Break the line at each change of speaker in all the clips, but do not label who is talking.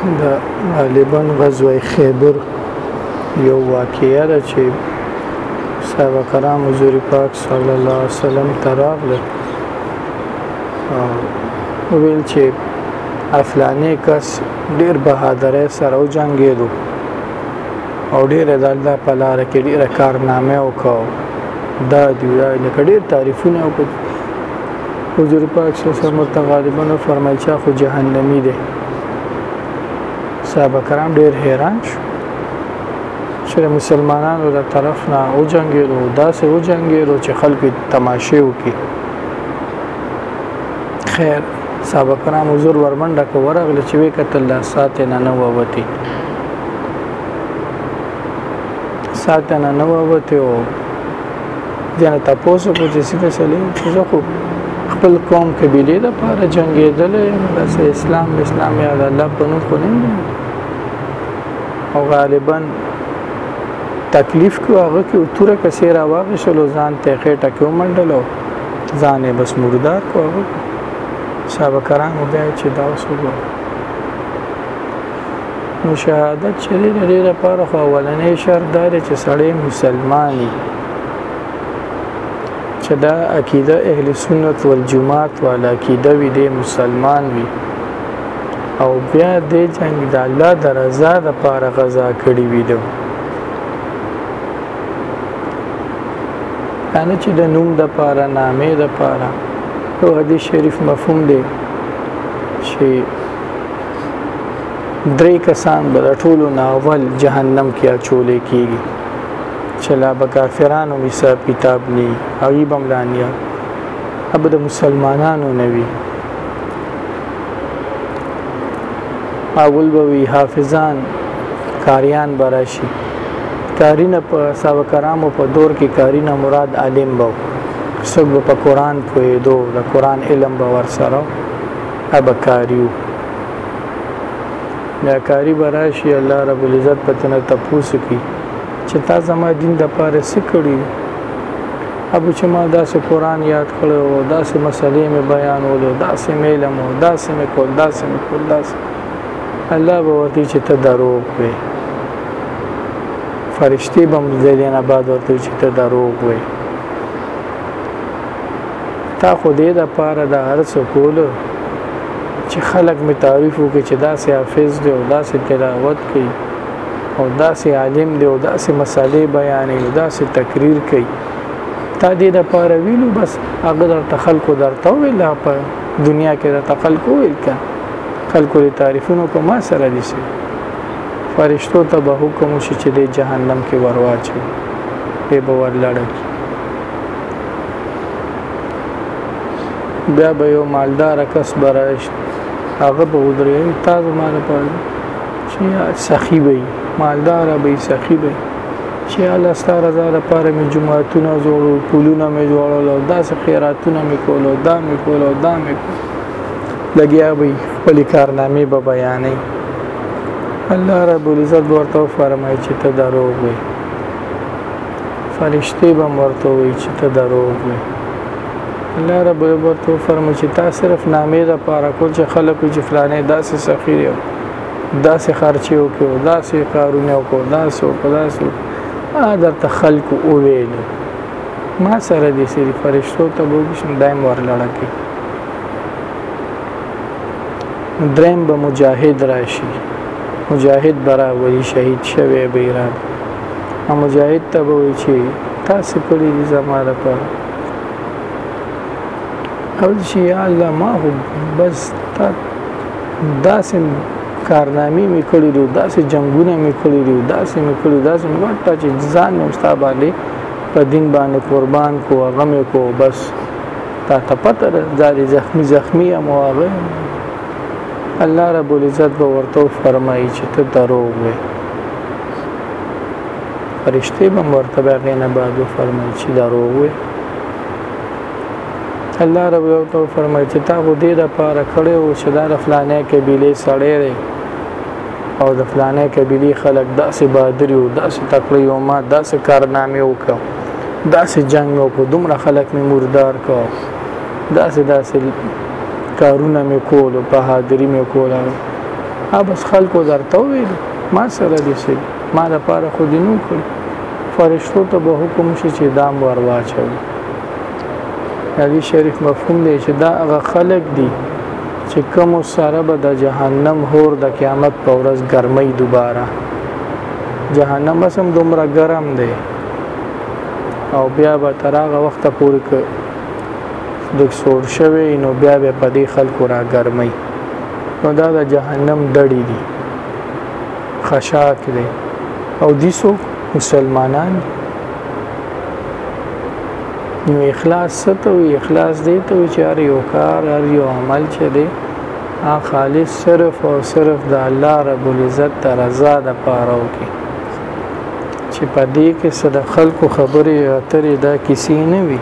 دا غالبا غزوه خیبر یو واقعیا ده چې صحابه کرام حضور پاک صلی الله علیه وسلم تراغله او ویل چې افلانې کس ډیر بهادرې سره او جنگېدو او ډیر د الله په لار کې ډیر کارنامه وکاو دا دی دا ډیر تعریفونه وکړي حضور پاک صلی الله علیه وسلم ته غالبا فرمایي چې خو جهنمی دی صحابه کرام ډیر حیران شو چې مسلمانانو له طرف نه او جنگیرو داسې او جنگیرو چې خلک تماشه وکړي خیر صحابه کرام حضور ورمنډه کو ورغله چې وې قتل لا ساتې نه نه ووتی ساتنه نه ووتی او ځنه تاسو په دې څه فیصله چې زه خو خپل قوم قبيله د پاره جنگیدل بس اسلام اسلام یا الله په نوم خو نه او غالبا تکلیف کو هغه کې تور کسې را واغې شلو ځان ته خېټه کې ومنډلو ځان یې بس مردار کو هغه صاحب کرام بیا چې دا وسوګو نو شهادت چې د دې لپاره خو اولنې شرط دا دی چې سړی مسلمان وي چې دا عقیده اهل سنت والجماعت والا عقیده وي د مسلمان وي او بیا د جنگ د الله د رضا لپاره غزا کړی وي دو کنه چې د نوم د لپاره نامې د لپاره او حدیث شریف مفهوم دی چې درې کسان به د ټولو ناول جهنم کې اچولې کیږي چې لا به کافرانو حساب کتاب ني او یې بم لانیا اب د مسلمانانو نوي اول به وی حافظان کاریان براشي کارینه په صاحب کرامو په دور کې کارینه مراد عالم بو څوک په قران پوهېدو د قران علم به ور سره ابا کاریو دا کاری براشي الله رب العزت پتنه تپوس کی چې تا زما دین د پاره سکړی ابو چې ما داسې قران یاد کړو او داسې مسلې مې بیان ولې داسې مې علم او داسې مې کول داسې مې کول داسې الله به ورته چې ته دروغ وې فرشتي بم زیدین آباد ورته چې ته دروغ وې تا خو دې د پاره د هرڅ کولو چې خلک می تعریف وکړي چې دا سي حافظ دی او دا سي تلاوت کوي او دا سي عالم دی او دا سي مسالې بیانې او دا سي تقریر کوي تا دې د پاره ویلو بس هغه د تخلکو درته ویل په دنیا کې د تخلکو ویل کا خلکو لري تعریفونو په ما سره دي شي فرشتو ته به حکم شي چې د جهنم کې ورواچي به ورلړ کی بیا به یو مالدار کس برایش هغه به ودرې تاسو ما نه پړ چې سخی وي مالدار به سخی وي چې الله ستاره زاره پاره می جمعهتون جوړو پولونه می جوړول او داس خیراتونه می کول او دا می کول او دا می لګیا وي خپل کارنامې به بیانې الله رب العزت ورته فرمایي چې ته دروغ وي فرشتي به مرته وي چې ته دروغ وي الله رب عبرت فرمو چې تا صرف نامې د پاره کول چې خلکو چې فلانه داسې سخیر یو داسې خرچې وکړو داسې کارونه وکړو داسې وکړو داسې اګر ته خلکو وویل ما سره دې سری فرشتو ته وګښم دایم ورلړه کې دریم به مجاهد راشي مجاهد برابري شهید شوی بیران او مجاهد ته به وي چې تاسو کړی دي زما لپاره او چې یا الله ما هو بس تا داسې کارنامې مې کړې دي داسې جنگونه مې کړې دي داسې مې کړې داسې مې ورته چې ځان مې مستا باندې په دین باندې قربان کو غمه کو بس تا ته پته ده زخمی زخمی امواغه الله رب العزت به ورته فرمایي چې ته دروغ وې فرشته به ورته هغه نه بعد فرمایي چې دروغ وې الله رب العزت فرمایي چې تا خو دې د پاره کړې او چې دا د فلانه قبيله سړې دی او د فلانه قبيله خلک داسې بادری او داسې تکړه او ما داسې کارنامې وکړ داسې جنگ او دومره خلک مې مردار کړ داسې داسې کارونه مې کول په حاضری مې کول ا بس خلکو درته ویل ما سره دې سي ما د پاره خو دې نو کړ فرشتو ته به حکم شي چې دام ور واچو علي شریف مفهوم دی چې دا هغه خلک دي چې کوم سره به د جهنم هور د قیامت په ورځ ګرمۍ دوباره جهنم سم دومره ګرم دی او بیا به تر هغه وخت پورې د سور شوی نو بیا به په دې خلکو را ګرمي نو دا د جهنم دړي دي خشاک دي او دیسو مسلمانان نو اخلاص ته وي اخلاص دی ته چې هر یو کار هر یو عمل چې دی خالص صرف او صرف د الله رب العزت د رضا د پاره وکي چې په دې کې صد خلکو خبرې اترې دا کیسې نه وي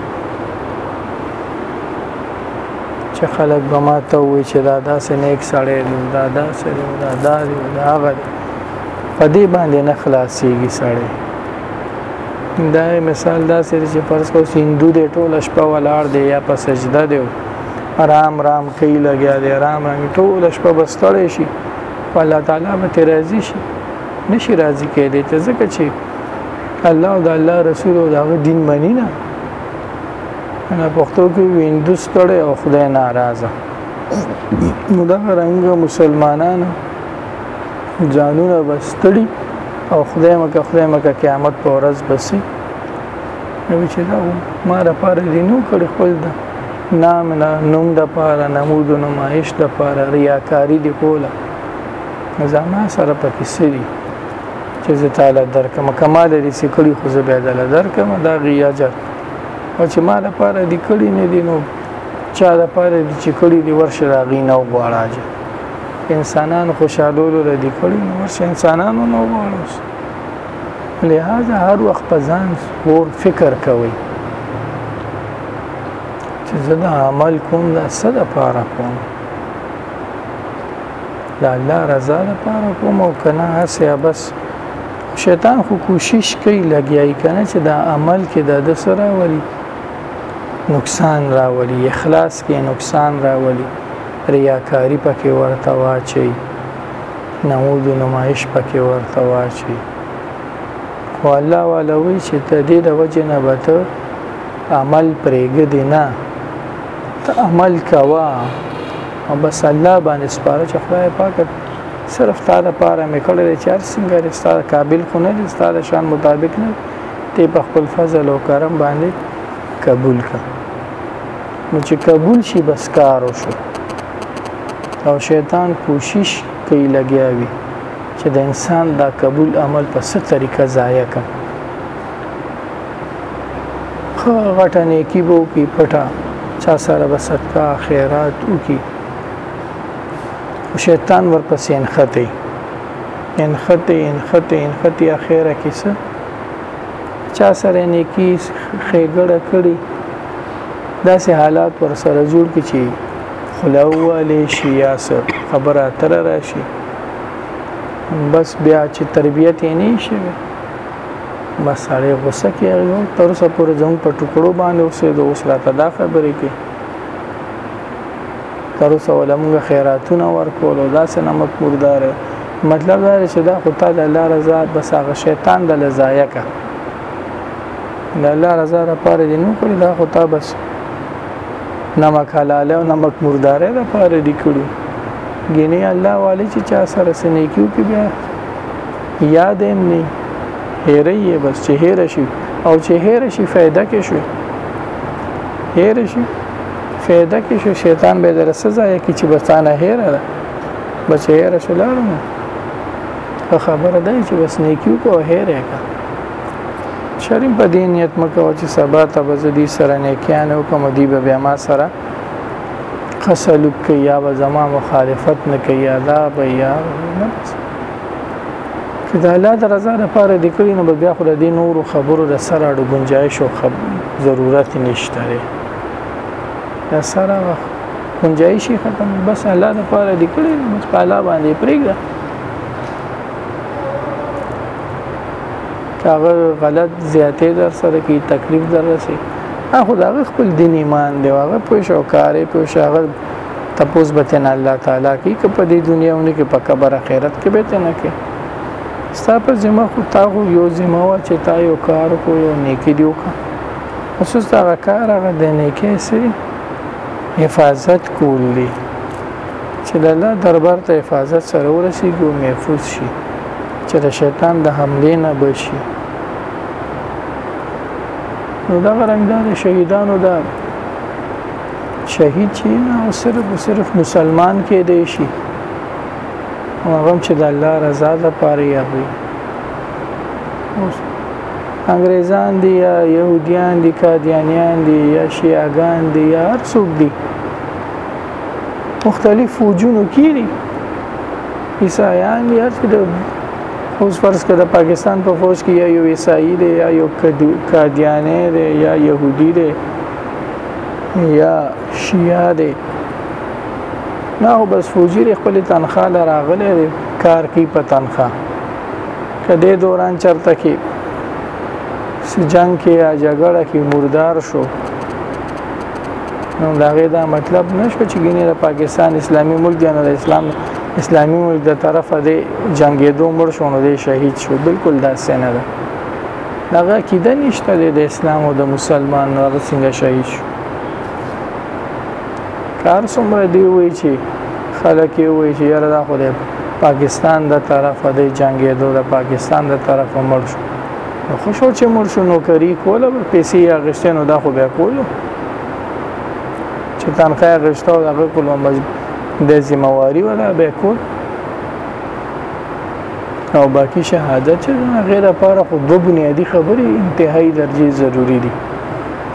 چې خلک به ما ته وي چې دا داسې نیک سړی دی دا داسې دی دا دا دی دا هغه دی په دې باندې نه خلاصېږي سړی دا مثال داسې دی چې فرض کړو هندو دی ټوله شپه ولاړ دی یا په سجده دی رام رام کوي لګیا دی رام رام ټوله شپه بستړی شي الله تعالی به ترازی شي نشي راضي کېدی ته ځکه چې الله او د الله رسول او دغه دین منی نه انا پښتو کې ویندوس کړي او خدای ناراضه نو دا رنګ مسلمانان ځانونه بستړي او خدای مکه خدای مکه قیامت په ورځ بسي نو چې دا ما را پاره دي نو کړي خپل دا نام نه نوم د پاره نمود نمایش د پاره ریاکاری دی کوله زما سره پکې سری چې زه تعالی درکم کمال لري چې کړي خو زه به دل درکم دا غیاجر او چې ما لپاره دې کړي نه دي نو چا لپاره دې چې کړي دي ورشه راغی نه وغواړاجه انسانان خوشالولو د دې کړي نو ورشه انسانانو نه وغواړوس لہذا هر وخت په ځان اور فکر کوي چې زه دا عمل کوم دا څه لپاره کوم د الله رضا لپاره کوم او کنه هسه بس شیطان خو کوشش کوي لګیای کنه چې دا عمل کې د د سره ولي نقصان راولي اخلاص کې نقصان راولي ریاکاری پکې ورته واچي نمود نمایش پکې ورته واچي خو الله ولوي چې ته دې د وجه نه بته عمل پرېګ دینه ته عمل کوا او بس الله باندې سپاره چې خدای پاک صرف تا د پاره مې کړل چې هر څنګه رستا قابل خو نه رستا د شان مطابق نه ته په خپل فضل او کرم باندې قبول کړ نو چې قبول شي بس کار وشو او شیطان کوشش کوي لګیا وي چې د انسان دا قبول عمل په ست طریقه ضایع کړي خو غټه نیکی بو کی پټه چا سره بسدکا خیرات وکي شیطان ورپسې انخته انخته انخته انخته اخیره کیسه چا سره نیکی خېګړه کړي داسې حالات پر سره جوړ کی چی خلاواله شي یا خبره تر راشي بس بیا چې تربیت یې نه شي بس سړی غوسه کېږي تر اوسه پورې زموږ په ټکړو باندې اوسېدو اوس راته دا خبرې کوي تر اوسه ولا موږ خیراتونه ورکول او داسې نمک مردار مطلب دا دی چې دا خو تا د الله رضا بس هغه شیطان د لزایه کا د الله رضا لپاره دې نه کړی دا خو تا بس نمک حلال او نمک مردار لپاره دې کړی ګینه الله والی چې چا سره سنې کیو کې بیا یاد هم نه هېرې یې بس چې هېر شي او چې هېر شي فائدہ کې شي هېر شي فائدہ کې شي شیطان به در سزا یې کې چې بسانه هېر ده بس هېر شي لاړم خبره ده چې بس نیکیو کو هېر کا شرم په دې نیت مکه او چې سبا ته به دې سره نیکیان او کوم دی به بیا ما سره خسلوک یا به زما مخالفت نه کوي عذاب یا نه چې د الله د رضا لپاره د کړی نو بیا خو د دې نورو خبرو د سره اړو گنجائش او خب ضرورت نشته لري دا سره گنجائش ختم بس الله د لپاره د کړی نو متقالا باندې پرېږده هغه غلط زیاتې در سره کی تکلیف در رسي هغه د خپل دین ایمان دی هغه پوه شو کارې پوه شو هغه تپوس به تن الله تعالی کی که په دې دنیا ونه کې په قبر آخرت کې به تنه کې ستا په ذمہ خو تا خو یو ذمہ وا چې تا یو کار کو یو نیکی دی وکړه اوس دا کار هغه د نیکی سری حفاظت کولی چې د الله دربار ته حفاظت سره ورسیږي او محفوظ شي چې د شیطان د حمله نه بشي نو دا رنګ د شهیدانو د شهید چې نه صرف او صرف مسلمان کې دی شي هغه چې د الله رضا لپاره یې وي انګريزان دي یا يهوديان دي قاديانيان دي یا شيعاګان دي یا هر څوک دي مختلف وجونو کې دي عیسایان دي هر څه اوس فرض کړه د پاکستان په فوج کې یا یو عیسائی دی یا یو قادیانی دی یا يهودي دی یا شیعه دی نه هو بس فوجي د خپل تنخواه له راغلی دی کار کوي په تنخواه که دې دوران چرته کې سي جنگ کې یا جګړه کې مردار شو نو دا غي دا مطلب نشو چې ګینه د پاکستان اسلامي ملک دی نو د اسلام اسلامي ملک د طرفه دی جنگې دوه مړ شو نو دی شهید شو بالکل دا سینه ده هغه عقیده نشته د اسلام او د مسلمان هغه څنګه شهید شو کار څومره دی وی چې خلک یې وی چې یاره دا خو د پاکستان د طرفه د جنگېدو د پاکستان د طرفه مړ شو نو خوشو چې مړ شو نوکري کوله پیسې اغشته نو دا خو بیا کولو چې تنخواه اغشته او هغه کولو د ذمہواری ولا به کول او باقی شهادت چې هغه لپاره خو دوه بنیادی خبرې انتهایی درجه ضروری دي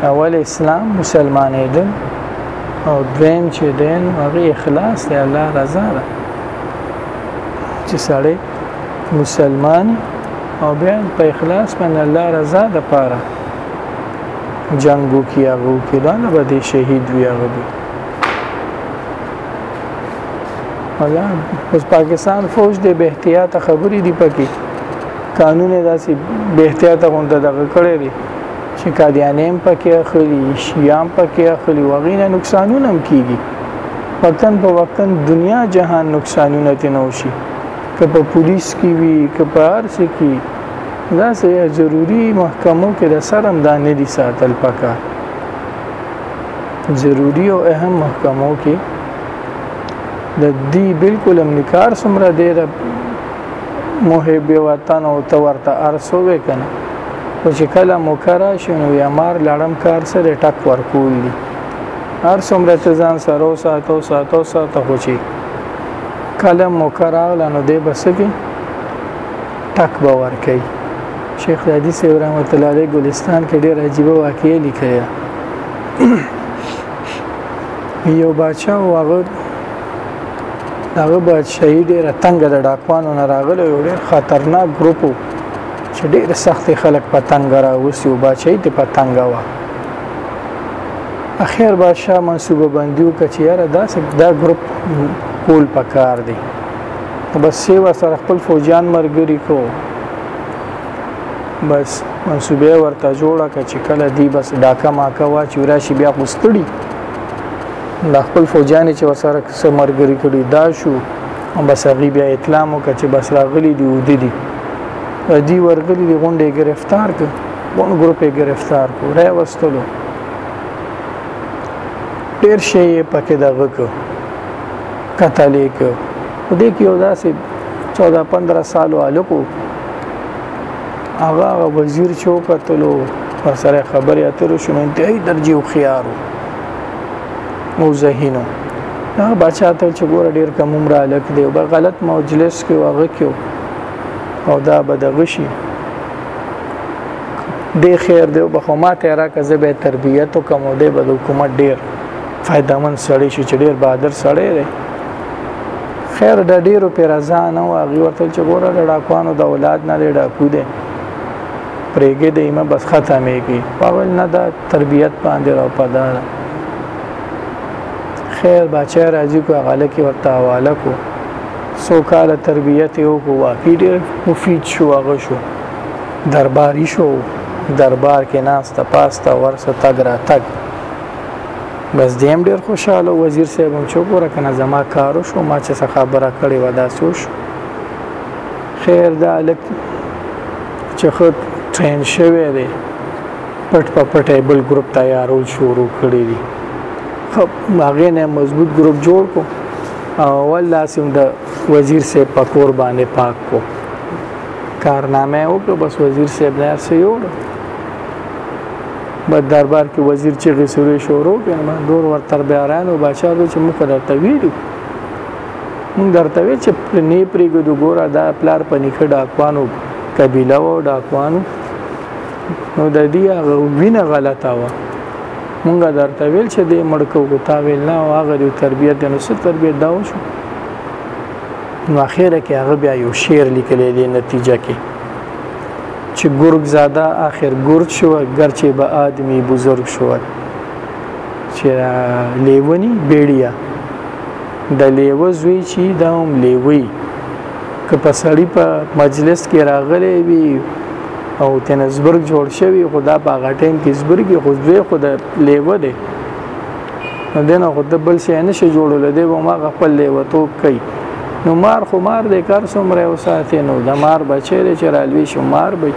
اول اسلام مسلمانېدل او دویم چې دین هغه اخلاص دی الله رضا ده چې سړی مسلمان او بیا په اخلاص باندې الله رضا ده پاره جنگو کیاغو کې دا نه به شهید ویاغو ولا اوس پاکستان فوج دې به احتیاط خبرې دی پکې قانون داسې به احتیاط غونډه دغه کړې دي چې قادیانیم پکې اخلي شیام پکې اخلي وغیره نقصانونه هم کیږي وطن په وطن دنیا جهان نقصانونه تنوشي که په پولیس کې وي که په هر څه کې دا سه ضروری محکمو کې د سرم دا نه دي ساتل پکار ضروری او اهم محکمو کې د دې بالکل امنکار سمره دی د محب وطن او تورته ارسو وکنه او چې کله مکرا شنو یا مار لړم کار سره ټک ورکول دي هر څومره ته ځان سره ساتو ساتو ساتو خو چې کله مکرا لنو دی بسګي ټک باور کوي شیخ حدیث رحمت الله علیه ګلستان کې ډېر عجیب واقعې لیکلي یو بچا او هغه دغه بادشاہي ډیره تنګ د ډاکوانو نه راغلی یو ډیر خطرناک ګروپ چې ډیر سخت خلک په تنګ راوسی او بادشاہي ته په تنګ و اخر بادشاہ منصوبه بندیو کچې یاره دا دا ګروپ کول پکار دی بس سیوا سره خپل فوجان مرګري کو بس منصوبه ورته جوړه کړه چې کله دی بس ډاکه ماکه وا چې راشي بیا غوستړي د خپل فوجان چې وسره سمرګری کړي دا شو او بس هغه بیا اطلاع مو کړ چې بس راغلي دی ودی دی دی ورغلي دی غونډه گرفتار کړ ګون ګروپه گرفتار کو را وستلو ډیر شی پکې دغه کو کتلې کو دې کې یو داسې 14 15 سالو الکو هغه هغه وزیر چې وکتلو پر سره خبرې اترو شو انتهایی درجه او خيارو او ذهینو دا بچا ته چې ګور ډیر کم عمر الک دی او غلط مجلس کې واغ کېو او دا بدغشي د خیر دی په خما ته را کزه به تربیت او کوم دی بل حکومت ډیر فائدمن سړی شي چې ډیر بهادر سړی دی خیر د ډیرو پر رضا نه و هغه ورته چې ګوره د ډاکوانو د اولاد نه دی ډاکو دی پرېګې د ایمه بس ختمې کی پاول نه دا تربیت باندې راو پدار خیر بچی راځي کو غاله کې ورته حواله کو سو کال تربیت یو کو واقعي ډېر مفید شو هغه شو درباري شو دربار کې ناس ته پاسته ورسه تګ را تګ بس دیم ډیر خوشاله وزیر صاحب هم چوپ ورکنه زما کارو شو ما چې خبره کړې و دا سوش خیر دا لک چې خود ټرین شوی دی پټ په پټه بل ګروپ تیارول شروع کړی دی خب هغه نه مضبوط ګروپ جوړ کو او والله سم د وزیر سے پکور باندې پاک کو کارنامه وکړو بس وزیر صاحب نه سيوړو په دربار کې وزیر چې غسوري شروع کړي ما دور ور تر بیارانو بچا به چې موږ درته ویلو موږ درته وی چې پلنې پرېګو د ګوره دا پلار په نیکه ډاکوانو قبیله و ډاکوانو نو د دې هغه وینه غلطه و مونږ درته ویل چې دې مړکو کو تا ویل نه هغه د تربیت د نو تربیت دا وشو نو اخیره کې هغه بیا یو شعر لیکلی دی نتیجه کې چه گرگ زاده آخر گرد شود گرچه به آدمی بزرگ شود چې لیونی بیړیا د لیوه زوی چې دا هم لیوی که په سړی په مجلس کې راغلی وي او تنزبرګ جوړ شوی خدا په غټین کې زبرګي خو زوی خو د لیوه دی نو دنه خو د بل شي نه شي جوړول دی و ما خپل له وتو کوي نو مار خو مار دې کار څومره وساتې نو د مار بچی دې چرالوي شو مار به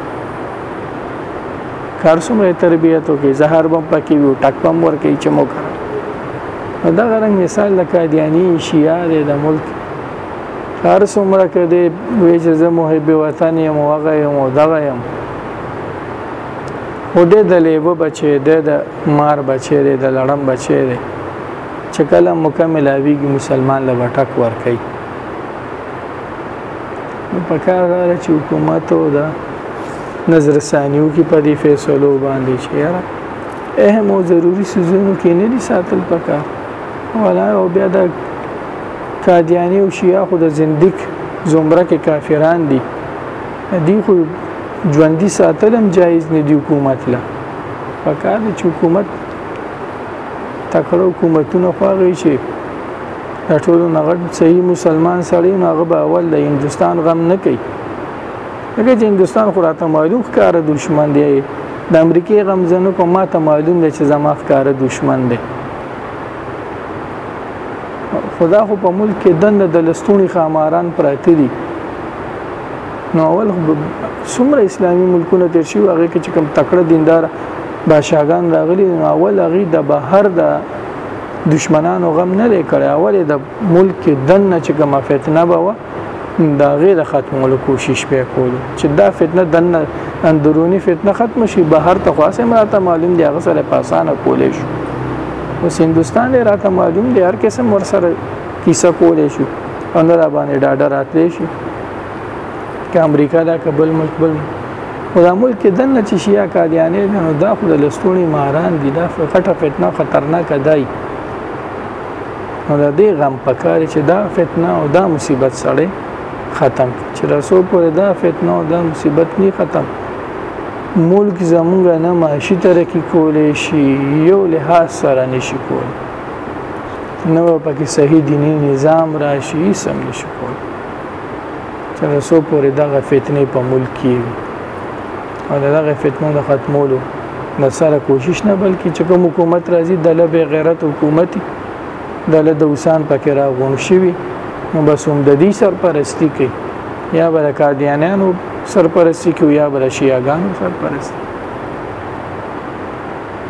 کار څومره تربيت وکي زهر بم پکې وي ټک بم ورکي چې مو کار دا غرنګ مثال د قادیانی شیعه دی د ملک هر څومره کې دی وی چې زه محب وطن یم او هغه یم او دغه یم او د د لیوه بچی د د مار بچی دی د لړم بچی دی چې کله موقع ملاویږي مسلمان له بټک ور کوي نو په کار دا چې حکومت او دا نظر ثانیو کې په دې فیصلو باندې چې یاره اهم او ضروری سيزونو کې نه دي ساتل پکار ولا او بیا د قادیانی او شیعه خو د زندیک زمره کې کافران دي دی خو ژوندۍ ساتلم جایز نه دی حکومت لا پکار دی چې حکومت تکړه حکومتونه خواږي شي دا ټول نغد صحیح مسلمان سړی نو هغه به اول د هندستان غم نه کوي هغه چې هندستان خو راته معلوم ښکار دشمن دی د امریکای غم زنه کوم ما ته معلوم دی چې زما ښکار دشمن دی خدا خو په ملک کې دنه د لستونی خاماران پراته دي نو اول څومره اسلامي ملکونه تیر شي هغه کې چې کوم تکړه دیندار بادشاهګان راغلي نو اول هغه د بهر د دشمنانو غم نه لري کړی اول د ملک کې دنه چې کوم فتنه به و دا غیر ختمولو کوشش به کول چې دا فتنه دنه اندرونی فتنه ختم شي بهر ته خاصه مراته معلوم دی هغه سره پاسانه کولې شو اوس هندستان راته معلوم دی هر قسم ورسره کیسه کولې شو او نه را باندې ډاډه راتلی شي که امریکا دا کبل ملک بل خدا ملک کې دنه چې شیا قادیانې نو دا خو د لستونی ماران دي دا خټه فتنه خطرناک دی نو د دې غم پکار چې دا فتنه او دا مصیبت سره ختم چې رسو پر دا فتنه او دا مصیبت نه ختم ملک زمونږ نه معاشي ترقی کولې شي یو لحاظ سره نشي کولای نو په کې صحیح دینی نظام راشي سم نشو کول چې رسو پورې دغه فتنه په ملک کې او دغه فتنه د ختمولو نه سره کوشش نه بلکې چې کوم حکومت راځي د لبه غیرت حکومت د لد وسان پکې را غون شوی نو بس هم د دې سرپرستی کوي یا بر قادیانانو سرپرستی کوي یا بر شیعاګانو سرپرستی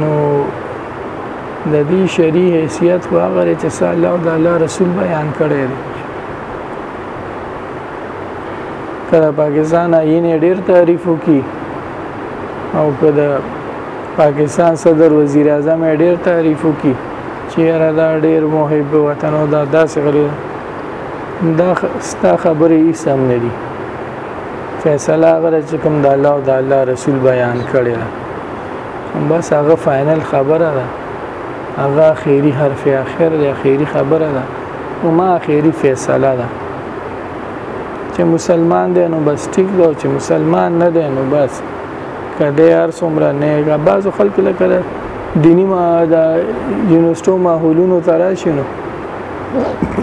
نو د دې شری حیثیت خو هغه چې صلی الله د الله رسول بیان کړی دی کله پاکستان یې ډیر تعریف وکي او کله پاکستان صدر وزیر اعظم ډیر تعریف وکي چې را دا ډیر محب وطن او دا داسې غلي دا ستا خبرې یې سم نه دي فیصله غره چې کوم د الله او د الله رسول بیان کړی بس هغه فائنل خبره ده هغه اخیری حرف اخر دی اخیری خبره ده او ما اخیری فیصله ده چې مسلمان دی نو بس ټیک دی چې مسلمان نه دی نو بس کله هر څومره نه غا بعض خلک لکه دینی ما د یونیورسيټو ماحولونو تراشینو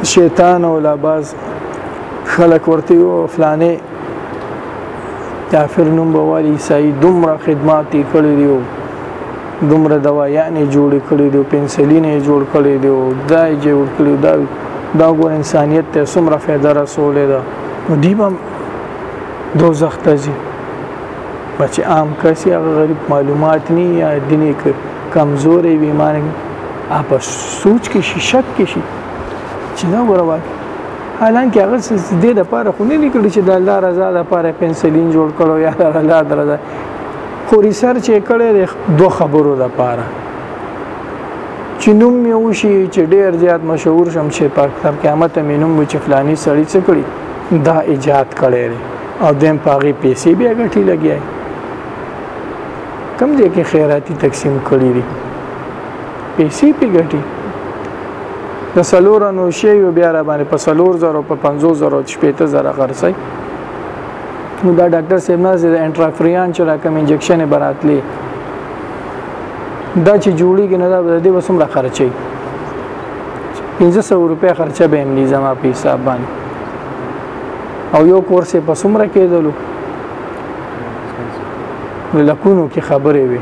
شیطان او لباس خلک ورته فلانه کافر نوم به والی عیسائی دومره خدمات یې کړی دی دومره دوايانې جوړ کړی دی پنسلین یې جوړ کړی دی دا یې جوړ کړی دا دا ګور انسانیت ته څومره فایده رسولې ده نو دی به دوزخ ته ځي بچ عام کسي هغه غریب معلومات نه یا دیني کمزورې وي مان اپ سوچ کې شي شک کې شي چې دا ورواک حالانکه هغه څه د دې لپاره خو نه لیکل چې د الله رضا لپاره پنسلین جوړ کړو یا د الله رضا خو ریسرچ یې کړی د دوه خبرو لپاره چې نوم یې وشي چې ډیر زیات مشهور شم چې په اکثر قیامت مې نوم چې فلانی سړی څه کړی دا ایجاد کړی او دیم پاغي پیسې بیا ګټي لګیای کم دې کې خیراتی تقسیم کړی دي پیسې په ګټي د سلور نو شی یو بیا را باندې په سلور زرو په 50000 شپېته زره خرڅي نو دا ډاکټر صاحب نه زه انټرافریان چې را کوم انجکشن براتلی دا چې جوړیږي نه دا به دې وسمره خرچي 1500 روپیا خرچه به املی زما په حساب باندې او یو کورس په سمره کېدلو لکونو کې خبرې وي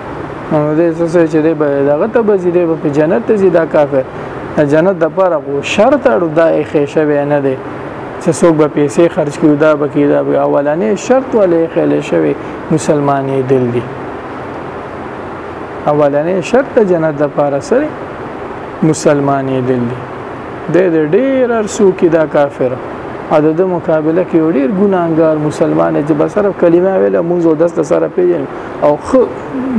نو دې څه څه چې دې به دغه ته به زیدې په جنت ته زیدا کافر جنت د پاره کو شرط اړو دا ښه شوی نه دی چې څوک به پیسې خرج کړي دا به کیدا به اولانې شرط ولې خېل شوی مسلمانې دل دی اولانې شرط جنت د پاره سره مسلمانې دل دی د دې ډیر ارسو کې دا کافر او د مقابله کې ډیر ګناګار مسلمان چې بسره کلمه ویله مونږ او دست سره پیژنې او خو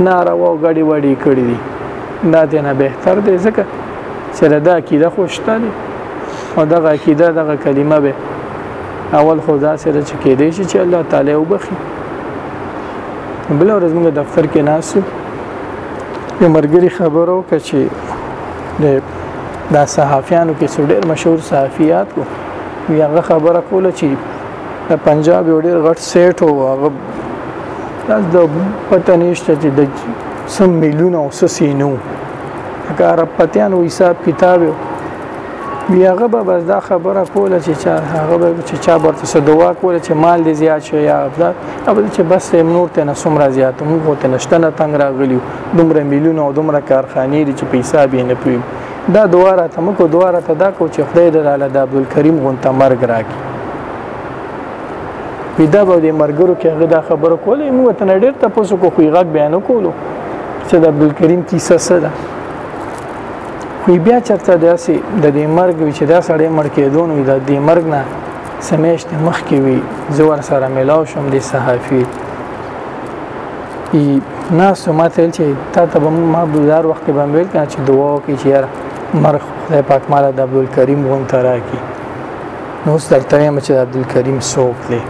ناروا غړي وړي کړی دي دا دینه بهتر دی ځکه چې دا عقیده خوشته دي او دغه عقیده دغه کلمه به اول خدا سره چې کې دی چې الله تعالی وبخي بل ورځ موږ دفتر کې ناسو یو مرګري خبرو کچې د دا صحافیانو کې څو ډېر مشهور صحافیات کو یو خبره کوله چې د پنجاب یو ډیر غټ سیټ وو هغه تاسو د پته نشته چې د سم میلیون او سسینو کار پتیان و حساب کتاب بیا هغه به بس دا خبره کوله چې چا هغه به چې چا برته څه دوا کوله چې مال دې زیات شي یا ابدا ابدا چې بس یې نور ته نه سمرا زیات موږ ته نشته نه تنگ راغلی دومره میلیون او دومره کارخانې چې پیسې به نه پیږي دا دعا راته موږ دعا راته دا کو چې خدای د الله د عبدالکریم غونته مرګ راکړي پیدا به د مرګرو کې هغه دا خبره کولې موږ ته ډېر تاسو کو خوې غږ بیان کولو چې د عبدالکریم کیسه څه ده خو بیا چرته داسې د دې مرګ وی چې دا سړی مړ کېدون وي د دې مرګ نه سمیشت مخ کې وي زور سره ملاو شم د صحافي نه سمات ویل چې تا ته به ما بازار وخت به ویل کنه چې دعا وکړي چې یار مرخ خدای پاک مال د عبد الکریم غون ترا کی نو سترته یم چې عبد الکریم سوق دی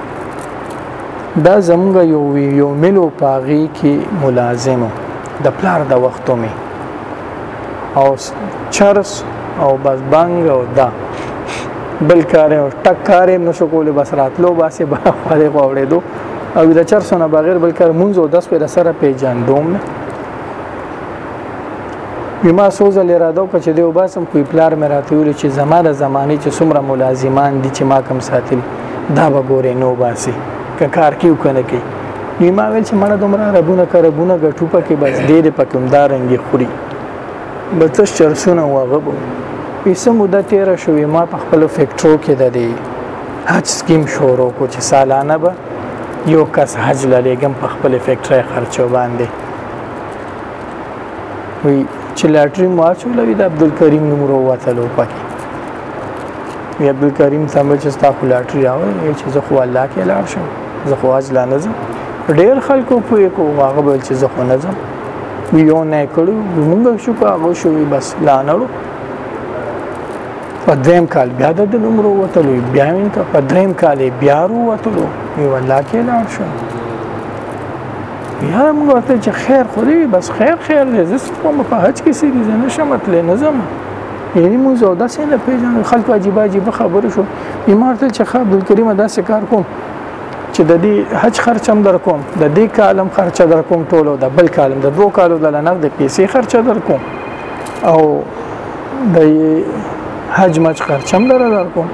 دا زمونږ یو یو ملو پاغي کې ملازمو د پلار د وختو می او چرس او بس بنګ او دا بل کار او ټک کار نو شو کول بس راتلو باسه به خو دې وړې دوه او د چر سره بغیر بل کار مونږ او داس په سره پیجان دوم نه بما سوزه لراده په چې دی وباسم کوی پلار مې راته ویل چې زما د زمانه چې څومره ملازمان دي چې ما کم ساتل دا به ګورې نو باسي که کار کیو کنه کی نیما ویل چې مړه دومره ربونه کربونه غټو پکې بس دې دې پکم دارنګي خوري بتش چرسونه واغبو پیسه مدته را شوې ما په خپل فیکټرو کې ده دی حج سکیم شروع کو چې سالانه به یو کس حج لګم په خپل فیکټری خرچو باندې وی چې لاټری مو اچول وی د عبدالکریم نوم وروتلو پکې وی عبدالکریم سم چې ستا خو لاټری راوړ چې زه خو الله کې لاړ شم زه خو حج لا نه ځم ډیر خلکو پوی کو هغه بل چې زه خو نه ځم ویو نه کړو موږ شو په هغه شو بس لا نه په دریم کال بیا د نمرو وتلو بیا وین ته په دریم کال بیا رو وتلو یو الله کې لاړ شو بیا موږ ورته چې خیر خو دی بس خیر خیر دی زه کوم په حج کې سیدی زه نشم تللی نه ځم یعنی موږ زو داسې نه پیژنو خلکو عجیب عجیب خبرې شو بیمار ته چې خا عبدالکریم داسې کار کوم چې د دې حج خرچ هم در کوم د دې کالم خرچ در کوم ټولو د بل کالم د دوه کالو د لنغ د پیسې خرچ در کوم او د حج مچ خرچم در در کوم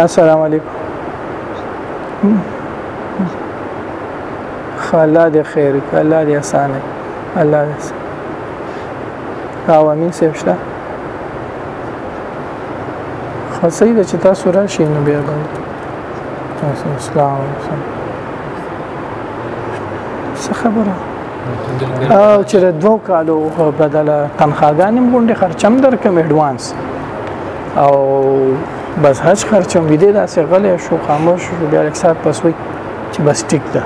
السلام علیکم خلا دې خیر کلا دې اسانه الله دې عوامي سپشته خاصې د چې تاسو راشي نو بیا باندې تاسو اسلام څه خبره او چې د دوو کالو په بدل تنخواګانې هم غونډې خرچم درکم اډوانس او بس هج خرچم ویدې داسې غلې شو خاموش شو بیا لک سات پس وي چې بس ټیک ده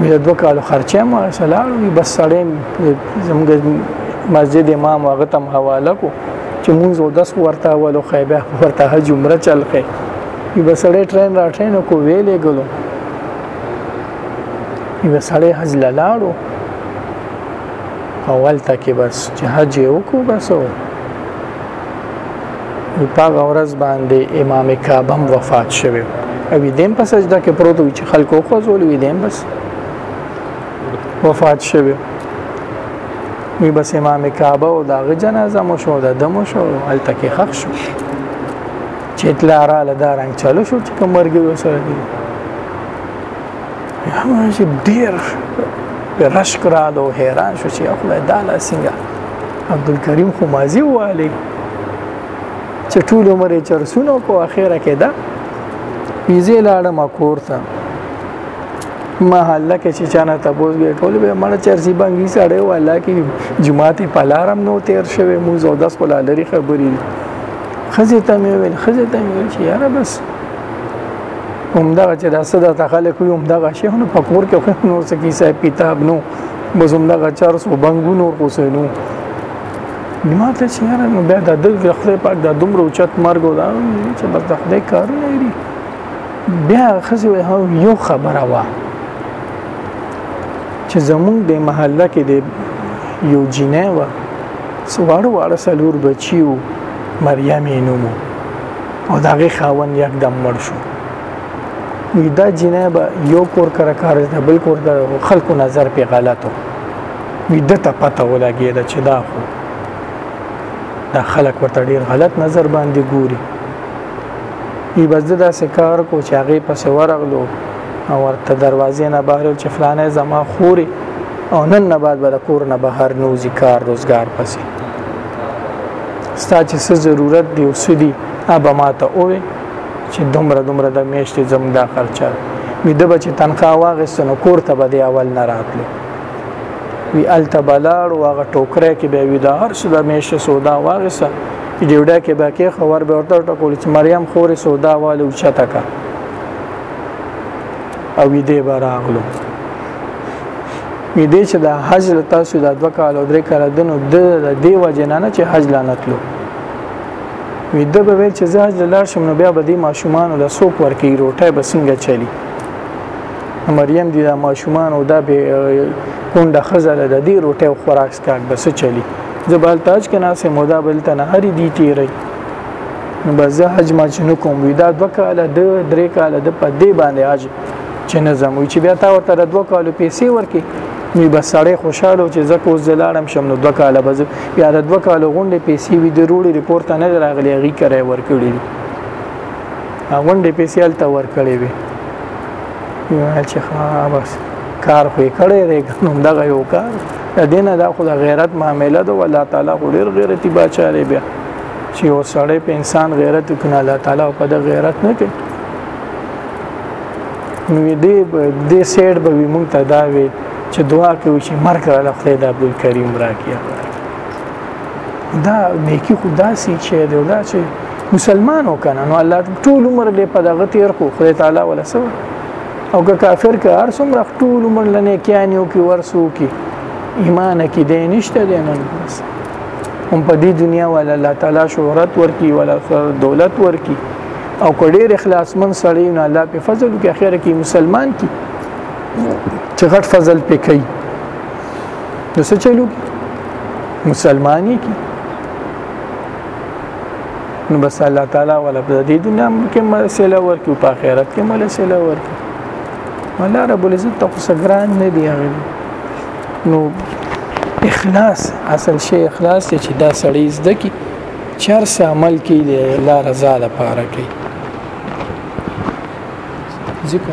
مې د دوه کالو خرچه مو سلام بس سړی زموږ مسجد امام هغه تم حواله کو چې مونږ او داس ورته ولو خیبه ورته حج عمره چل کې یو بسړې ټرین را ټرین کو ویلې ګلو یو سړی حج لاړو اول تا کې بس چې حج یې وکړو بس او په غورز باندې امام کعبه وفات شوی او دیم په سجده کې پروت وي چې خلکو خو زول وي دیم بس وفات شوی وی بس امام کعبه او داغه جنازه مو شو د دمو شو الته کې خښ شو چې اطلاع را لدا رنګ چالو شو چې کمرګي وسره دي هغه چې ډیر په رش کړهلو حیران شو چې خپل داله څنګه عبدالکریم خو مازی والی چې ټول عمر یې چرسونه په اخره کې ده پیزه لاړه ما کورته ما حالا کې چې چانه تبوز به ټول به مړ چرسی بنګي سړې والا کې جمعه ته پلارم نو تیر شوه مو زو داس کولا لري خبرې خزه ته مې ویل خزه ته مې ویل چې یاره بس همدغه چې دا صدا ته خلک وي همدغه شي نو په کور کې خو نور څه کیسه کتاب نو بس همدغه چار سو بنګو نور خو سه نو ما ته چې یاره نو بیا د دل د خدای پاک د دومره اوچت مرګ ودا چې بس د خدای کار نه لري بیا خزه وي هو یو خبره وا چې زمونږ د محله کې د یو جنې و څو واړه واړه څلور بچي وو مریم یې نوم او د هغې خاوند یکدم مړ شو وي دا جنۍ به یو کور کره کار د بل کور د خلکو نظر په غلطو وي د ته پته ولګېده چې دا خو دا خلک ورته ډېر غلط نظر باندې ګوري وي بس د داسې کار کو چې هغې پسې ورغلو او ورته دروازې نه بهر چې فلانه زما خوري او نن نه بعد به د کور نه بهر نوځي کار روزګار پسې ستا چې څه ضرورت دی او څه دی هغه ما ته ووایه چې دومره دومره د میاشتې زموږ دا خرچه وي ده به چې تنخواه واخېسته نو کور ته به دی اول نه راتلو وي هلته به لاړ و هغه ټوکری کې به یې وي دا هر څه د میاشتې سودا واخېسته چې ډیوډا کې به کې خبر به ورته ټکول چې مریم خورې سودا والو چته کا او دې به راغلو وی دې چې د حج له تاسو د دوه کال او درې کال دنو د دې وجه نه چې حج لانتلو وی د به چې زه حج لار شم نو بیا به دې ماشومان له سوق ورکی روټه به څنګه چلی مریم دې د ماشومان او د به کونډه خزل د دې روټه او خوراک سکاک بس چلی زبال تاج کنا سه مودا بل تنهری دی تیری نو بزه حج ما چې نو کوم وی دا دوه کال د درې کال د په دې باندې حج چې نه زموږ چې بیا تا ورته دوه کالو پیسې ورکې نو بس سړی خوشاله چې زه کوز زلاړم شم نو دوه کاله بز بیا د دوه کالو غونډې پیسې وی د روړي رپورت نه راغلی غي کرای ورکړي غونډې پیسې الته ورکړي وي یو چې ها بس کار خو یې کړی دی نو دغه یو کار د دینه دا خو د غیرت معامله ده والله تعالی خو ډیر غیرتی بچا لري بیا چې یو سړی په انسان غیرت وکړي الله تعالی په د غیرت نه کوي نو دې دې سیډ به مونږ ته دا وي چې دعا کوي چې مرګ را لخته د عبد الکریم راکې دا نیکی خدا سي چې دی دا چې مسلمان وکنه نو الله ټول عمر دې په دغه تیر خو خدای تعالی ولا سو او که کافر که هر څومره ټول عمر لنه کیانیو کې ورسو کې ایمان کې دې نشته دې نه هم په دې دنیا ول الله تعالی شهرت ورکی ول دولت ورکی او کو ډیر اخلاصمن سړی نه الله په فضل کې اخر کې مسلمان کی چې غټ فضل پې کوي نو څه چلو مسلمانی کی نو بس الله تعالی ولا په دې دنیا کې مسله ورکو په آخرت کې مسله ورکو الله رب العزت ته سګران نه دی نو اخلاص اصل شی اخلاص چې دا سړی زده کی چر سه عمل کی دی الله رضا لپاره کوي ذکر